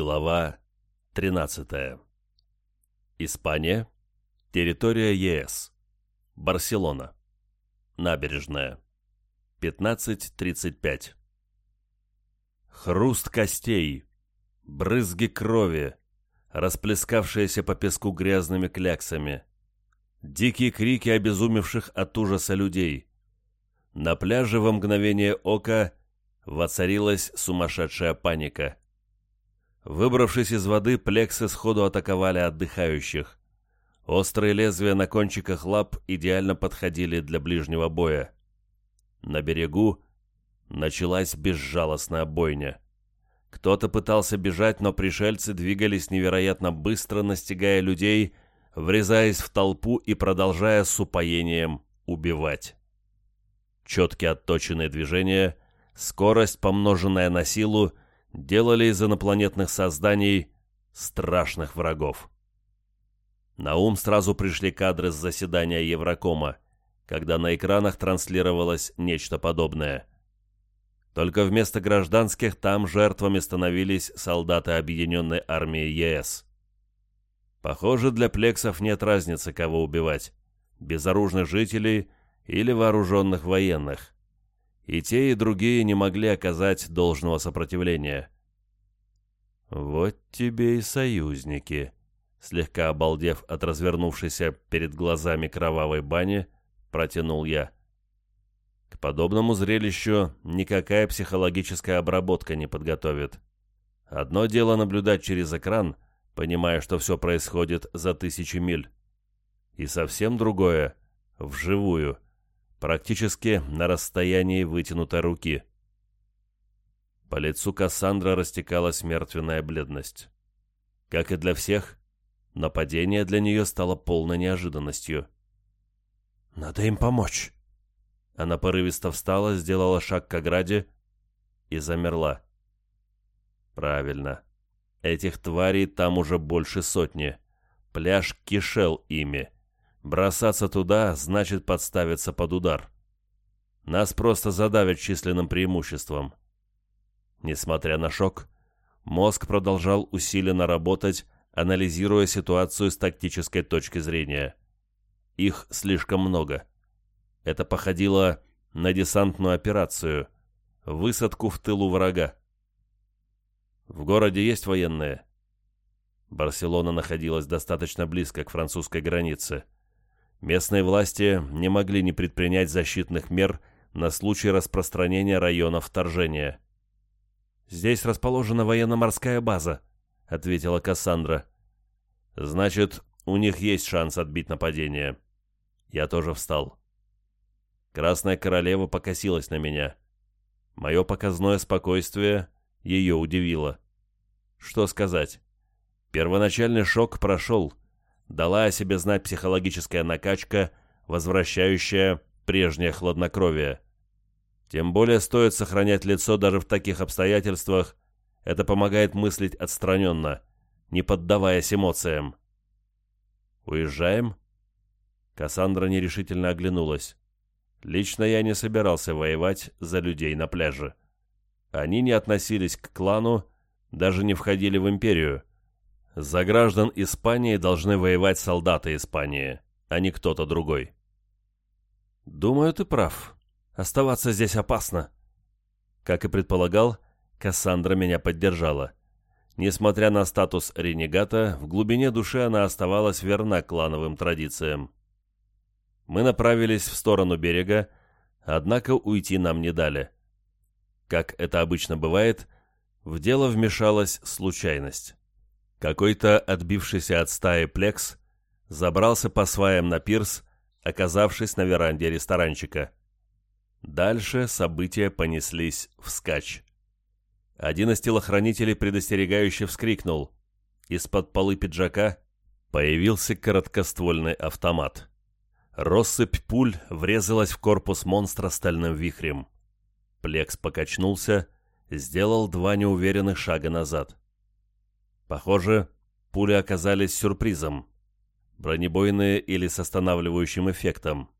Глава 13. Испания. Территория ЕС. Барселона. Набережная. 15.35. Хруст костей. Брызги крови. Расплескавшиеся по песку грязными кляксами. Дикие крики обезумевших от ужаса людей. На пляже во мгновение ока воцарилась сумасшедшая паника. Выбравшись из воды, плексы сходу атаковали отдыхающих. Острые лезвия на кончиках лап идеально подходили для ближнего боя. На берегу началась безжалостная бойня. Кто-то пытался бежать, но пришельцы двигались невероятно быстро, настигая людей, врезаясь в толпу и продолжая с упоением убивать. Четкие отточенные движения, скорость, помноженная на силу, делали из инопланетных созданий страшных врагов. На ум сразу пришли кадры с заседания Еврокома, когда на экранах транслировалось нечто подобное. Только вместо гражданских там жертвами становились солдаты Объединенной армии ЕС. Похоже, для плексов нет разницы, кого убивать – безоружных жителей или вооруженных военных и те, и другие не могли оказать должного сопротивления. «Вот тебе и союзники», — слегка обалдев от развернувшейся перед глазами кровавой бани, протянул я. К подобному зрелищу никакая психологическая обработка не подготовит. Одно дело наблюдать через экран, понимая, что все происходит за тысячи миль. И совсем другое — вживую — практически на расстоянии вытянутой руки. По лицу Кассандра растекалась мертвенная бледность. Как и для всех, нападение для нее стало полной неожиданностью. «Надо им помочь!» Она порывисто встала, сделала шаг к ограде и замерла. «Правильно. Этих тварей там уже больше сотни. Пляж кишел ими. Бросаться туда значит подставиться под удар. Нас просто задавят численным преимуществом. Несмотря на шок, мозг продолжал усиленно работать, анализируя ситуацию с тактической точки зрения. Их слишком много. Это походило на десантную операцию, высадку в тылу врага. В городе есть военные. Барселона находилась достаточно близко к французской границе – Местные власти не могли не предпринять защитных мер на случай распространения района вторжения. «Здесь расположена военно-морская база», — ответила Кассандра. «Значит, у них есть шанс отбить нападение». Я тоже встал. Красная королева покосилась на меня. Мое показное спокойствие ее удивило. Что сказать? Первоначальный шок прошел, дала о себе знать психологическая накачка, возвращающая прежнее хладнокровие. Тем более стоит сохранять лицо даже в таких обстоятельствах, это помогает мыслить отстраненно, не поддаваясь эмоциям. «Уезжаем?» Кассандра нерешительно оглянулась. «Лично я не собирался воевать за людей на пляже. Они не относились к клану, даже не входили в империю. За граждан Испании должны воевать солдаты Испании, а не кто-то другой. Думаю, ты прав. Оставаться здесь опасно. Как и предполагал, Кассандра меня поддержала. Несмотря на статус ренегата, в глубине души она оставалась верна клановым традициям. Мы направились в сторону берега, однако уйти нам не дали. Как это обычно бывает, в дело вмешалась случайность. Какой-то отбившийся от стаи плекс забрался по сваям на пирс, оказавшись на веранде ресторанчика. Дальше события понеслись вскачь. Один из телохранителей предостерегающе вскрикнул. Из-под полы пиджака появился короткоствольный автомат. Россыпь пуль врезалась в корпус монстра стальным вихрем. Плекс покачнулся, сделал два неуверенных шага назад. Похоже, пули оказались сюрпризом. Бронебойные или с останавливающим эффектом.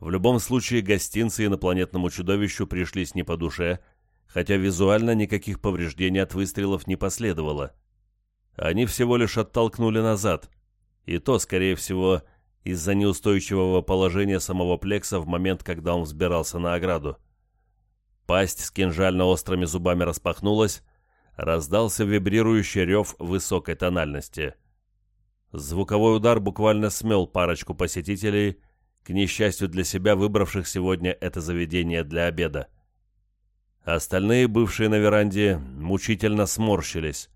В любом случае, гостинцы инопланетному чудовищу пришлись не по душе, хотя визуально никаких повреждений от выстрелов не последовало. они всего лишь оттолкнули назад, и то, скорее всего, из-за неустойчивого положения самого Плекса в момент, когда он взбирался на ограду. Пасть с кинжально-острыми зубами распахнулась, раздался вибрирующий рев высокой тональности. Звуковой удар буквально смел парочку посетителей, к несчастью для себя выбравших сегодня это заведение для обеда. Остальные, бывшие на веранде, мучительно сморщились.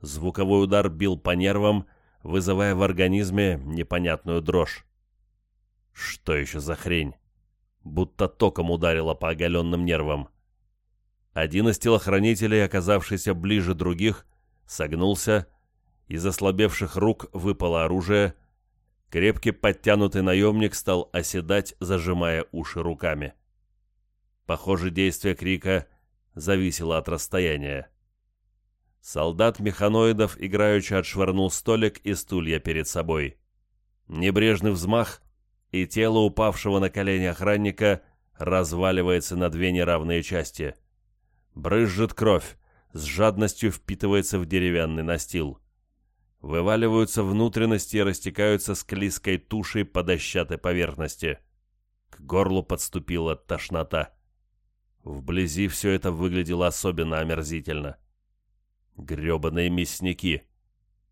Звуковой удар бил по нервам, вызывая в организме непонятную дрожь. Что еще за хрень? Будто током ударило по оголенным нервам. Один из телохранителей, оказавшийся ближе других, согнулся, из ослабевших рук выпало оружие, крепкий подтянутый наемник стал оседать, зажимая уши руками. Похоже, действие крика зависело от расстояния. Солдат механоидов играючи отшвырнул столик и стулья перед собой. Небрежный взмах, и тело упавшего на колени охранника разваливается на две неравные части. Брызжет кровь, с жадностью впитывается в деревянный настил. Вываливаются внутренности и растекаются склизкой тушей по дощатой поверхности. К горлу подступила тошнота. Вблизи все это выглядело особенно омерзительно. Гребаные мясники.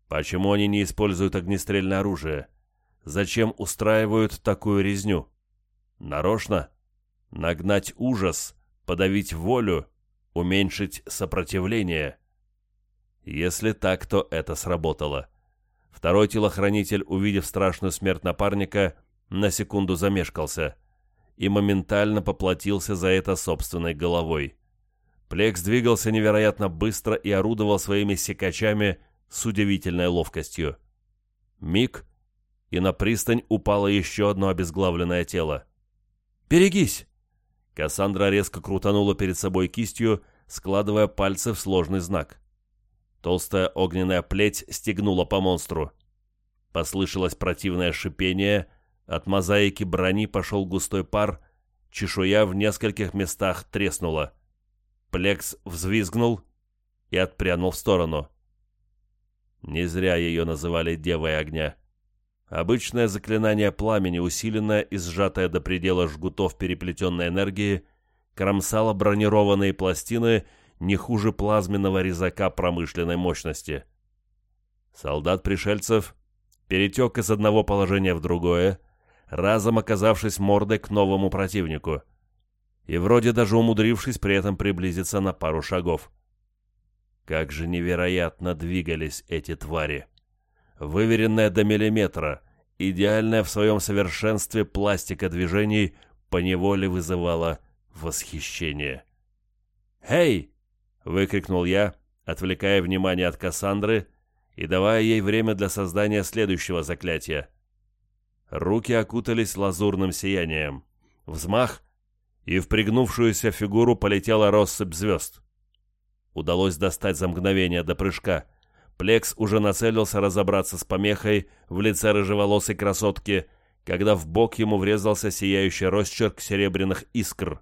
Почему они не используют огнестрельное оружие? Зачем устраивают такую резню? Нарочно? Нагнать ужас, подавить волю, уменьшить сопротивление? Если так, то это сработало. Второй телохранитель, увидев страшную смерть напарника, на секунду замешкался и моментально поплатился за это собственной головой. Плекс двигался невероятно быстро и орудовал своими секачами с удивительной ловкостью. Миг, и на пристань упало еще одно обезглавленное тело. «Берегись!» Кассандра резко крутанула перед собой кистью, складывая пальцы в сложный знак. Толстая огненная плеть стегнула по монстру. Послышалось противное шипение, от мозаики брони пошел густой пар, чешуя в нескольких местах треснула. Плекс взвизгнул и отпрянул в сторону. Не зря ее называли Девой Огня. Обычное заклинание пламени, усиленное и сжатое до предела жгутов переплетенной энергии, кромсало бронированные пластины не хуже плазменного резака промышленной мощности. Солдат пришельцев перетек из одного положения в другое, разом оказавшись мордой к новому противнику — и вроде даже умудрившись при этом приблизиться на пару шагов. Как же невероятно двигались эти твари. Выверенная до миллиметра, идеальная в своем совершенстве пластика движений поневоле вызывала восхищение. «Эй!» — выкрикнул я, отвлекая внимание от Кассандры и давая ей время для создания следующего заклятия. Руки окутались лазурным сиянием. Взмах, и в пригнувшуюся фигуру полетела россыпь звезд. Удалось достать за мгновение до прыжка. Плекс уже нацелился разобраться с помехой в лице рыжеволосой красотки, когда в бок ему врезался сияющий росчерк серебряных искр.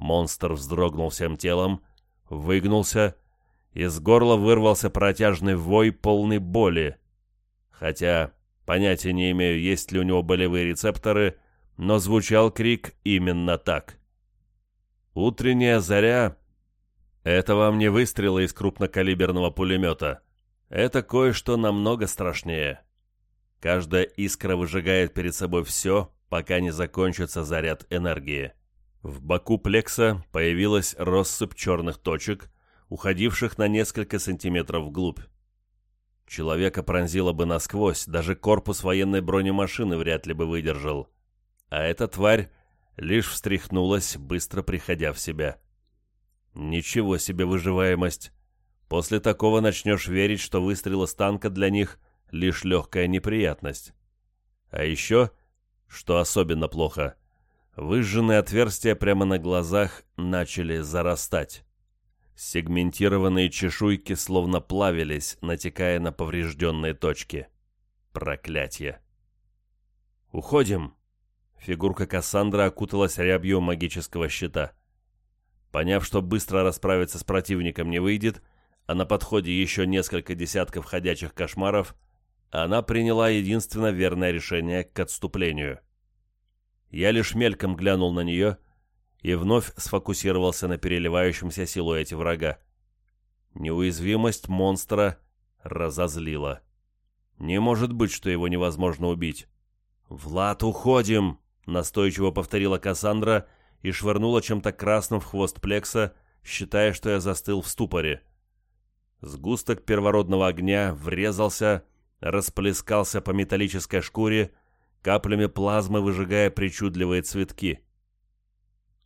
Монстр вздрогнул всем телом, выгнулся, из горла вырвался протяжный вой, полный боли. Хотя понятия не имею, есть ли у него болевые рецепторы — но звучал крик именно так. «Утренняя заря» — это вам не выстрелы из крупнокалиберного пулемета. Это кое-что намного страшнее. Каждая искра выжигает перед собой все, пока не закончится заряд энергии. В боку плекса появилась россыпь черных точек, уходивших на несколько сантиметров вглубь. Человека пронзило бы насквозь, даже корпус военной бронемашины вряд ли бы выдержал а эта тварь лишь встряхнулась, быстро приходя в себя. Ничего себе выживаемость. После такого начнешь верить, что выстрел из танка для них лишь легкая неприятность. А еще, что особенно плохо, выжженные отверстия прямо на глазах начали зарастать. Сегментированные чешуйки словно плавились, натекая на поврежденные точки. Проклятье. «Уходим!» Фигурка Кассандра окуталась рябью магического щита. Поняв, что быстро расправиться с противником не выйдет, а на подходе еще несколько десятков ходячих кошмаров, она приняла единственно верное решение к отступлению. Я лишь мельком глянул на нее и вновь сфокусировался на переливающемся силуэте врага. Неуязвимость монстра разозлила. Не может быть, что его невозможно убить. «Влад, уходим!» — настойчиво повторила Кассандра и швырнула чем-то красным в хвост Плекса, считая, что я застыл в ступоре. Сгусток первородного огня врезался, расплескался по металлической шкуре, каплями плазмы выжигая причудливые цветки.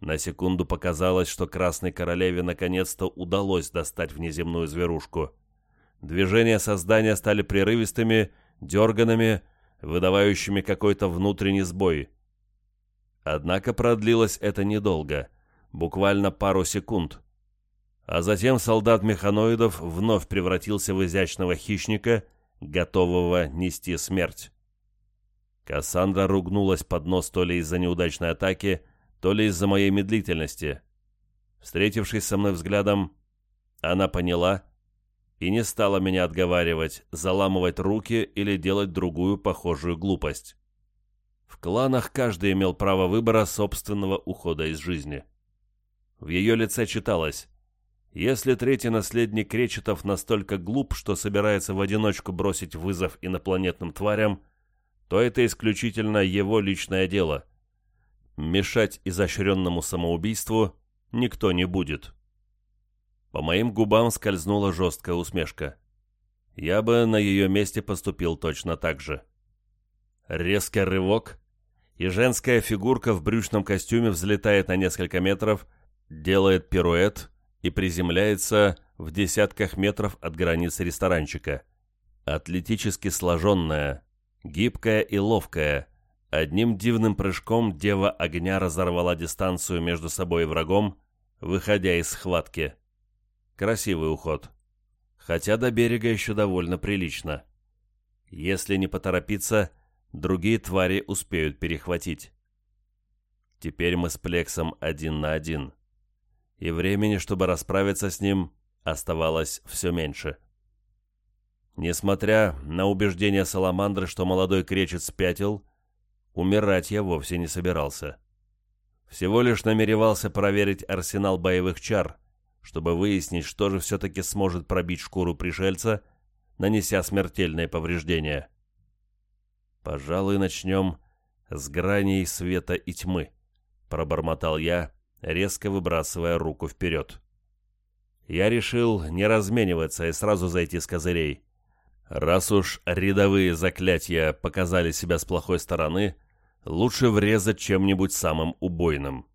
На секунду показалось, что Красной Королеве наконец-то удалось достать внеземную зверушку. Движения создания стали прерывистыми, дерганными, выдавающими какой-то внутренний сбой. Однако продлилось это недолго, буквально пару секунд. А затем солдат механоидов вновь превратился в изящного хищника, готового нести смерть. Кассандра ругнулась под нос то ли из-за неудачной атаки, то ли из-за моей медлительности. Встретившись со мной взглядом, она поняла и не стала меня отговаривать, заламывать руки или делать другую похожую глупость. В кланах каждый имел право выбора собственного ухода из жизни. В ее лице читалось «Если третий наследник Кречетов настолько глуп, что собирается в одиночку бросить вызов инопланетным тварям, то это исключительно его личное дело. Мешать изощренному самоубийству никто не будет». По моим губам скользнула жесткая усмешка. Я бы на ее месте поступил точно так же. Резкий рывок, и женская фигурка в брючном костюме взлетает на несколько метров, делает пируэт и приземляется в десятках метров от границы ресторанчика. Атлетически сложенная, гибкая и ловкая, одним дивным прыжком дева огня разорвала дистанцию между собой и врагом, выходя из схватки. Красивый уход. Хотя до берега еще довольно прилично. Если не поторопиться, другие твари успеют перехватить. Теперь мы с Плексом один на один. И времени, чтобы расправиться с ним, оставалось все меньше. Несмотря на убеждение Саламандры, что молодой кречет спятил, умирать я вовсе не собирался. Всего лишь намеревался проверить арсенал боевых чар, чтобы выяснить, что же все-таки сможет пробить шкуру пришельца, нанеся смертельные повреждения. «Пожалуй, начнем с граней света и тьмы», — пробормотал я, резко выбрасывая руку вперед. Я решил не размениваться и сразу зайти с козырей. Раз уж рядовые заклятия показали себя с плохой стороны, лучше врезать чем-нибудь самым убойным.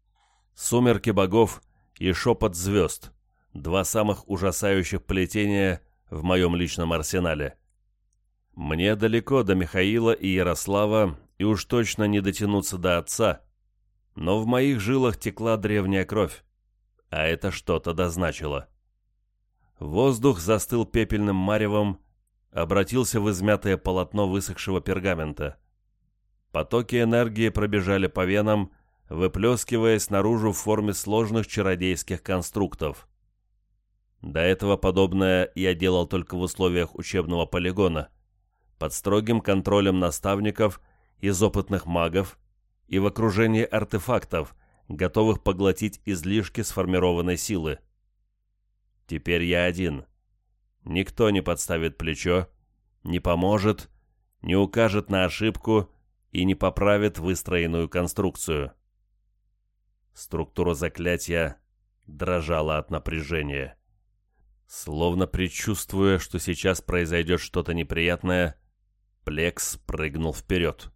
Сумерки богов и шепот звезд два самых ужасающих плетения в моем личном арсенале. Мне далеко до Михаила и Ярослава, и уж точно не дотянуться до отца, но в моих жилах текла древняя кровь, а это что-то дозначило. Воздух застыл пепельным маревом, обратился в измятое полотно высохшего пергамента. Потоки энергии пробежали по венам, выплескиваясь наружу в форме сложных чародейских конструктов. До этого подобное я делал только в условиях учебного полигона, под строгим контролем наставников из опытных магов и в окружении артефактов, готовых поглотить излишки сформированной силы. Теперь я один. Никто не подставит плечо, не поможет, не укажет на ошибку и не поправит выстроенную конструкцию. Структура заклятия дрожала от напряжения. Словно предчувствуя, что сейчас произойдет что-то неприятное, Плекс прыгнул вперед.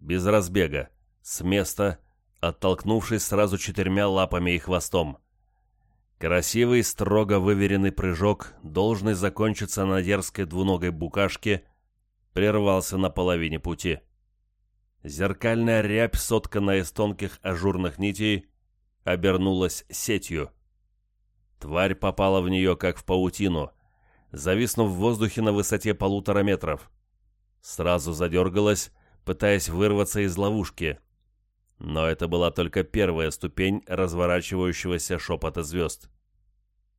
Без разбега, с места, оттолкнувшись сразу четырьмя лапами и хвостом. Красивый, строго выверенный прыжок, должный закончиться на дерзкой двуногой букашке, прервался на половине пути. Зеркальная рябь, сотканная из тонких ажурных нитей, обернулась сетью — Тварь попала в нее, как в паутину, зависнув в воздухе на высоте полутора метров. Сразу задергалась, пытаясь вырваться из ловушки. Но это была только первая ступень разворачивающегося шепота звезд.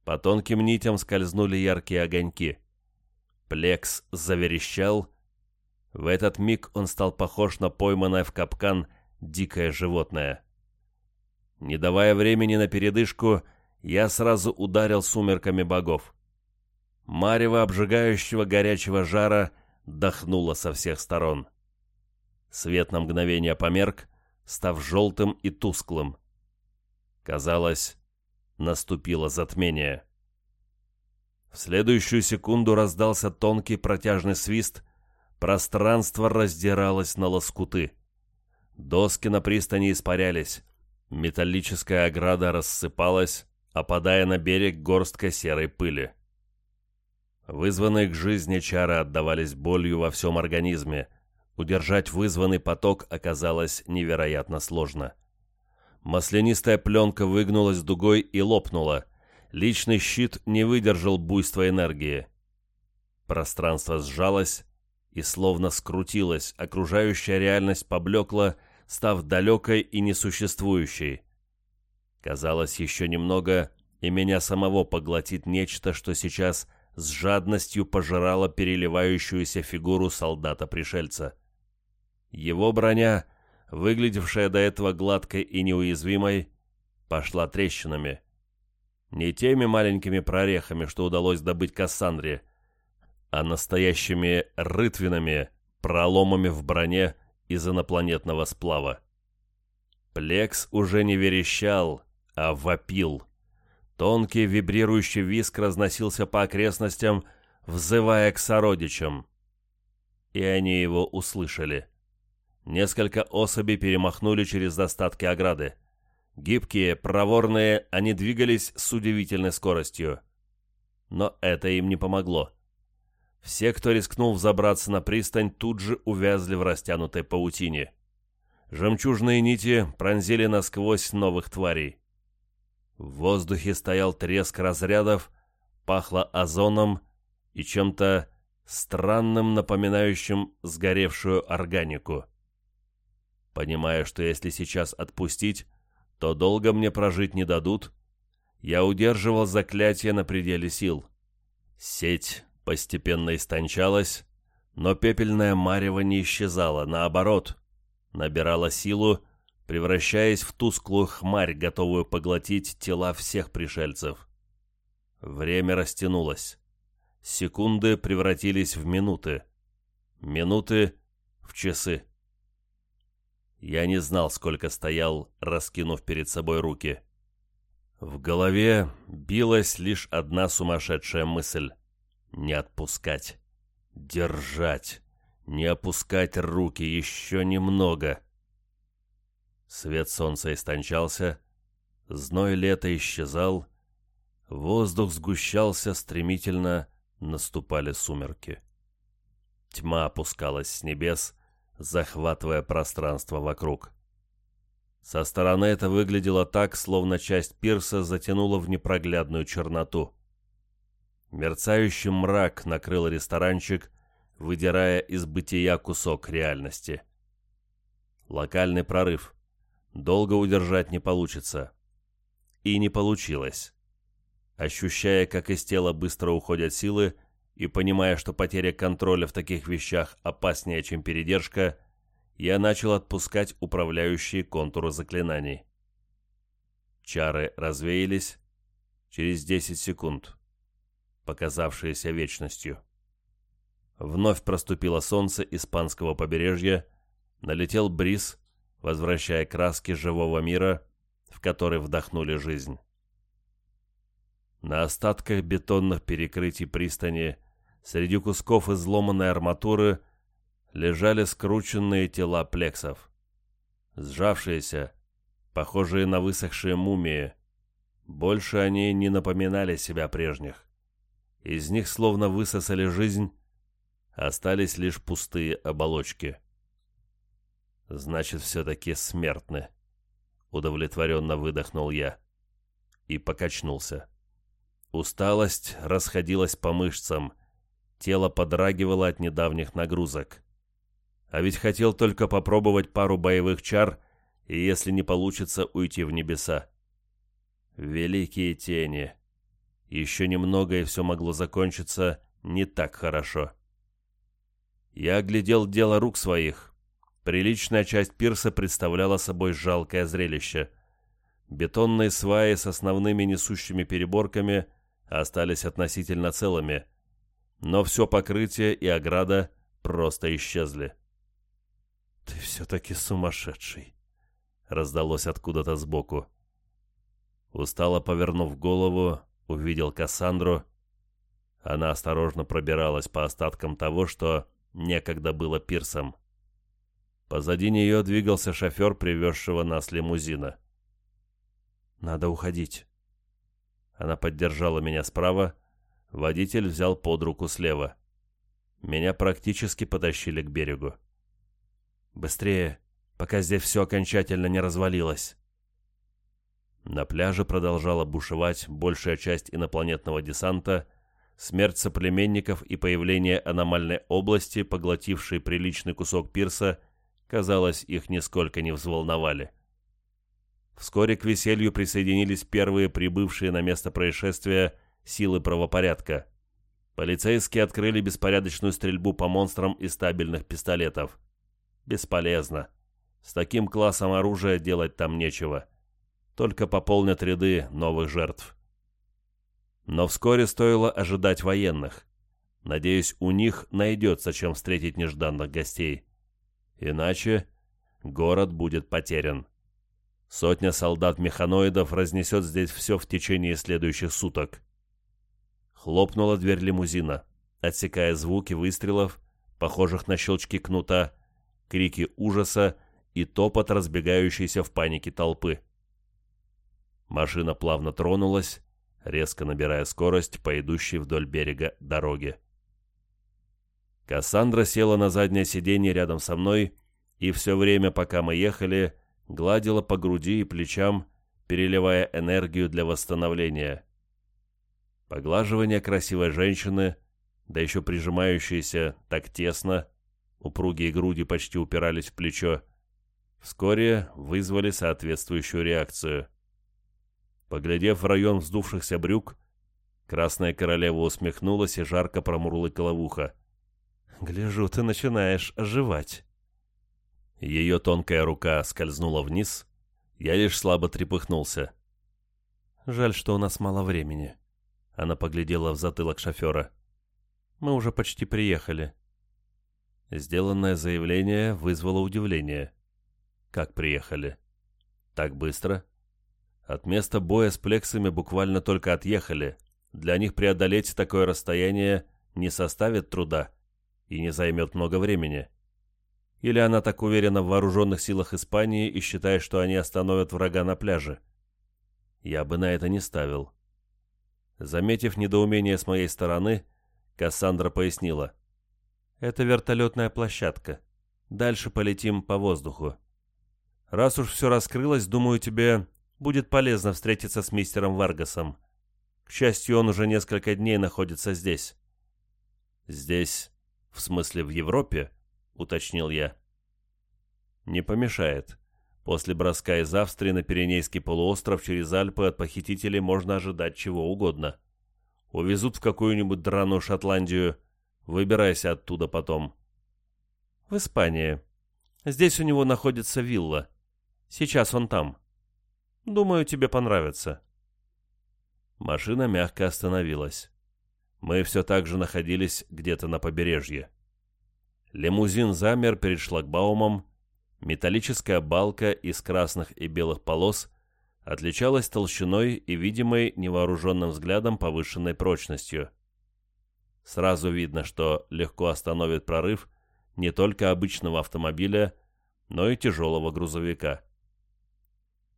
По тонким нитям скользнули яркие огоньки. Плекс заверещал. В этот миг он стал похож на пойманное в капкан дикое животное. Не давая времени на передышку, я сразу ударил сумерками богов. Марево обжигающего горячего жара дохнуло со всех сторон. Свет на мгновение померк, став желтым и тусклым. Казалось, наступило затмение. В следующую секунду раздался тонкий протяжный свист, пространство раздиралось на лоскуты. Доски на пристани испарялись, металлическая ограда рассыпалась, опадая на берег горсткой серой пыли. Вызванные к жизни чары отдавались болью во всем организме. Удержать вызванный поток оказалось невероятно сложно. — Маслянистая пленка выгнулась дугой и лопнула. Личный щит не выдержал буйства энергии. Пространство сжалось и словно скрутилось, окружающая реальность поблекла, став далекой и несуществующей. Казалось, еще немного, и меня самого поглотит нечто, что сейчас с жадностью пожирало переливающуюся фигуру солдата-пришельца. Его броня выглядевшая до этого гладкой и неуязвимой, пошла трещинами. Не теми маленькими прорехами, что удалось добыть Кассандре, а настоящими рытвинами, проломами в броне из инопланетного сплава. Плекс уже не верещал, а вопил. Тонкий вибрирующий виск разносился по окрестностям, взывая к сородичам. И они его услышали. Несколько особей перемахнули через остатки ограды. Гибкие, проворные, они двигались с удивительной скоростью. Но это им не помогло. Все, кто рискнул взобраться на пристань, тут же увязли в растянутой паутине. Жемчужные нити пронзили насквозь новых тварей. В воздухе стоял треск разрядов, пахло озоном и чем-то странным, напоминающим сгоревшую органику понимая, что если сейчас отпустить, то долго мне прожить не дадут, я удерживал заклятие на пределе сил. Сеть постепенно истончалась, но пепельная марево не исчезала, наоборот, набирала силу, превращаясь в тусклую хмарь, готовую поглотить тела всех пришельцев. Время растянулось. Секунды превратились в минуты. Минуты в часы. Я не знал, сколько стоял, раскинув перед собой руки. В голове билась лишь одна сумасшедшая мысль — не отпускать, держать, не опускать руки еще немного. Свет солнца истончался, зной лета исчезал, воздух сгущался стремительно, наступали сумерки. Тьма опускалась с небес, захватывая пространство вокруг. Со стороны это выглядело так, словно часть пирса затянула в непроглядную черноту. Мерцающий мрак накрыл ресторанчик, выдирая из бытия кусок реальности. Локальный прорыв. Долго удержать не получится. И не получилось. Ощущая, как из тела быстро уходят силы, и понимая, что потеря контроля в таких вещах опаснее, чем передержка, я начал отпускать управляющие контуры заклинаний. Чары развеялись через 10 секунд, показавшиеся вечностью. Вновь проступило солнце испанского побережья, налетел бриз, возвращая краски живого мира, в который вдохнули жизнь. На остатках бетонных перекрытий пристани Среди кусков изломанной арматуры лежали скрученные тела плексов. Сжавшиеся, похожие на высохшие мумии. Больше они не напоминали себя прежних. Из них словно высосали жизнь, остались лишь пустые оболочки. Значит, все-таки смертны. Удовлетворенно выдохнул я. И покачнулся. Усталость расходилась по мышцам — Тело подрагивало от недавних нагрузок. А ведь хотел только попробовать пару боевых чар, и если не получится, уйти в небеса. Великие тени. Еще немного, и все могло закончиться не так хорошо. Я оглядел дело рук своих. Приличная часть пирса представляла собой жалкое зрелище. Бетонные сваи с основными несущими переборками остались относительно целыми, но все покрытие и ограда просто исчезли. «Ты все-таки сумасшедший!» — раздалось откуда-то сбоку. Устало повернув голову, увидел Кассандру. Она осторожно пробиралась по остаткам того, что некогда было пирсом. Позади нее двигался шофер, привезшего нас лимузина. «Надо уходить». Она поддержала меня справа, водитель взял под руку слева. Меня практически потащили к берегу. «Быстрее, пока здесь все окончательно не развалилось». На пляже продолжала бушевать большая часть инопланетного десанта, смерть соплеменников и появление аномальной области, поглотившей приличный кусок пирса, казалось, их нисколько не взволновали. Вскоре к веселью присоединились первые прибывшие на место происшествия силы правопорядка. Полицейские открыли беспорядочную стрельбу по монстрам из стабильных пистолетов. Бесполезно. С таким классом оружия делать там нечего. Только пополнят ряды новых жертв. Но вскоре стоило ожидать военных. Надеюсь, у них найдется чем встретить нежданных гостей. Иначе город будет потерян. Сотня солдат-механоидов разнесет здесь все в течение следующих суток. Хлопнула дверь лимузина, отсекая звуки выстрелов, похожих на щелчки кнута, крики ужаса и топот разбегающейся в панике толпы. Машина плавно тронулась, резко набирая скорость по идущей вдоль берега дороги. Кассандра села на заднее сиденье рядом со мной и все время, пока мы ехали, гладила по груди и плечам, переливая энергию для восстановления. Поглаживание красивой женщины, да еще прижимающейся так тесно, упругие груди почти упирались в плечо, вскоре вызвали соответствующую реакцию. Поглядев в район вздувшихся брюк, Красная Королева усмехнулась и жарко промурлыкала в ухо. «Гляжу, ты начинаешь оживать». Ее тонкая рука скользнула вниз, я лишь слабо трепыхнулся. «Жаль, что у нас мало времени». Она поглядела в затылок шофера. «Мы уже почти приехали». Сделанное заявление вызвало удивление. «Как приехали?» «Так быстро?» От места боя с плексами буквально только отъехали. Для них преодолеть такое расстояние не составит труда и не займет много времени. Или она так уверена в вооруженных силах Испании и считает, что они остановят врага на пляже? Я бы на это не ставил. Заметив недоумение с моей стороны, Кассандра пояснила. «Это вертолетная площадка. Дальше полетим по воздуху. Раз уж все раскрылось, думаю, тебе будет полезно встретиться с мистером Варгасом. К счастью, он уже несколько дней находится здесь». «Здесь? В смысле, в Европе?» — уточнил я. «Не помешает. После броска из Австрии на Пиренейский полуостров через Альпы от похитителей можно ожидать чего угодно. Увезут в какую-нибудь драную Шотландию. Выбирайся оттуда потом». «В Испании. Здесь у него находится вилла. Сейчас он там. Думаю, тебе понравится». Машина мягко остановилась. Мы все так же находились где-то на побережье. Лимузин замер перед шлагбаумом. Металлическая балка из красных и белых полос отличалась толщиной и видимой невооруженным взглядом повышенной прочностью. Сразу видно, что легко остановит прорыв не только обычного автомобиля, но и тяжелого грузовика.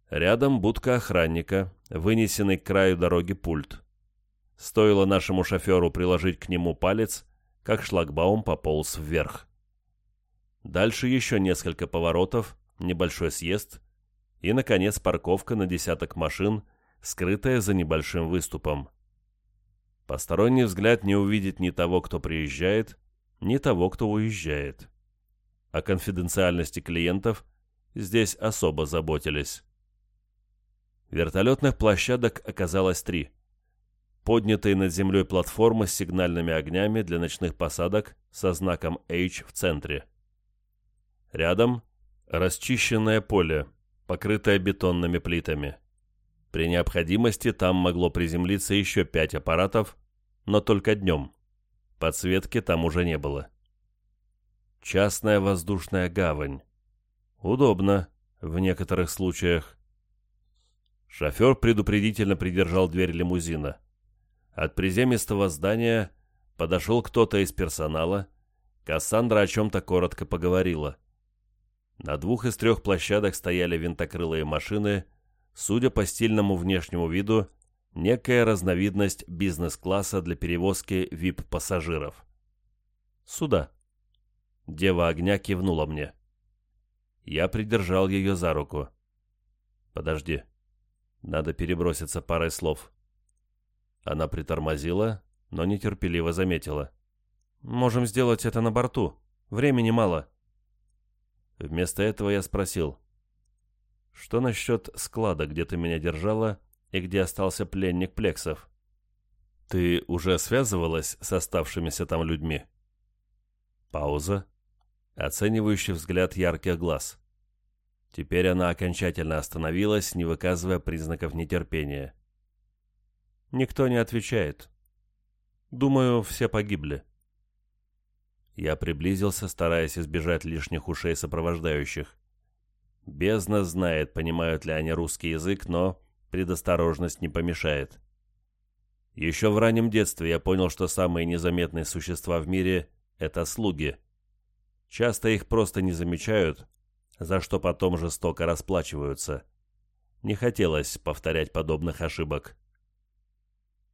Рядом будка охранника, вынесенный к краю дороги пульт. Стоило нашему шоферу приложить к нему палец, как шлагбаум пополз вверх. Дальше еще несколько поворотов, небольшой съезд и, наконец, парковка на десяток машин, скрытая за небольшим выступом. Посторонний взгляд не увидит ни того, кто приезжает, ни того, кто уезжает. О конфиденциальности клиентов здесь особо заботились. Вертолетных площадок оказалось три. поднятые над землей платформы с сигнальными огнями для ночных посадок со знаком H в центре. Рядом расчищенное поле, покрытое бетонными плитами. При необходимости там могло приземлиться еще пять аппаратов, но только днем. Подсветки там уже не было. Частная воздушная гавань. Удобно в некоторых случаях. Шофер предупредительно придержал дверь лимузина. От приземистого здания подошел кто-то из персонала. Кассандра о чем-то коротко поговорила. На двух из трех площадок стояли винтокрылые машины, судя по стильному внешнему виду, некая разновидность бизнес-класса для перевозки VIP-пассажиров. «Сюда». Дева огня кивнула мне. Я придержал ее за руку. «Подожди. Надо переброситься парой слов». Она притормозила, но нетерпеливо заметила. «Можем сделать это на борту. Времени мало». Вместо этого я спросил. «Что насчет склада, где ты меня держала, и где остался пленник Плексов?» «Ты уже связывалась с оставшимися там людьми?» Пауза. Оценивающий взгляд ярких глаз. Теперь она окончательно остановилась, не выказывая признаков нетерпения. Никто не отвечает. Думаю, все погибли. Я приблизился, стараясь избежать лишних ушей сопровождающих. Бездна знает, понимают ли они русский язык, но предосторожность не помешает. Еще в раннем детстве я понял, что самые незаметные существа в мире — это слуги. Часто их просто не замечают, за что потом жестоко расплачиваются. Не хотелось повторять подобных ошибок.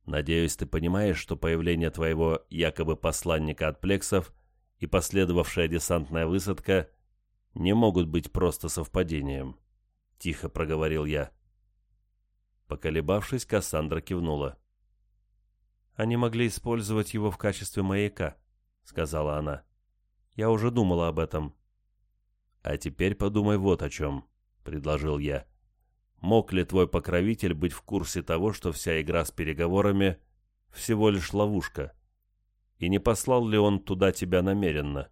Надеюсь, ты понимаешь, что появление твоего якобы посланника от плексов и последовавшая десантная высадка не могут быть просто совпадением. Тихо проговорил я. Поколебавшись, Кассандра кивнула. «Они могли использовать его в качестве маяка», — сказала она. «Я уже думала об этом». «А теперь подумай вот о чем», — предложил я. Мог ли твой покровитель быть в курсе того, что вся игра с переговорами — всего лишь ловушка? И не послал ли он туда тебя намеренно?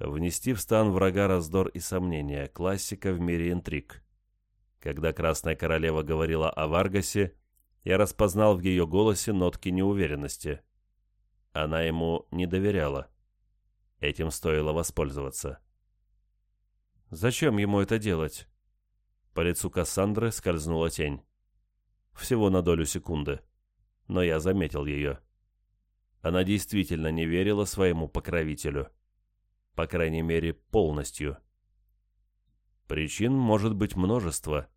Внести в стан врага раздор и сомнения — классика в мире интриг. Когда Красная Королева говорила о Варгасе, я распознал в ее голосе нотки неуверенности. Она ему не доверяла. Этим стоило воспользоваться. «Зачем ему это делать?» По лицу Кассандры скользнула тень. Всего на долю секунды. Но я заметил ее. Она действительно не верила своему покровителю. По крайней мере, полностью. Причин может быть множество.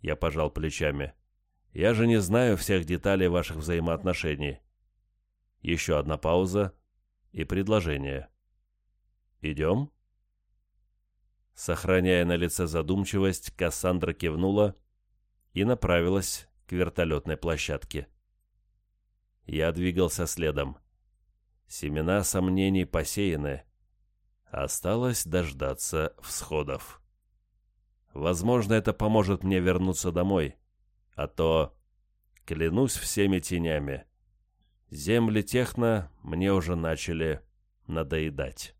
Я пожал плечами. Я же не знаю всех деталей ваших взаимоотношений. Еще одна пауза и предложение. «Идем?» Сохраняя на лице задумчивость, Кассандра кивнула и направилась к вертолетной площадке. Я двигался следом. Семена сомнений посеяны. Осталось дождаться всходов. Возможно, это поможет мне вернуться домой. А то, клянусь всеми тенями, земли техно мне уже начали надоедать.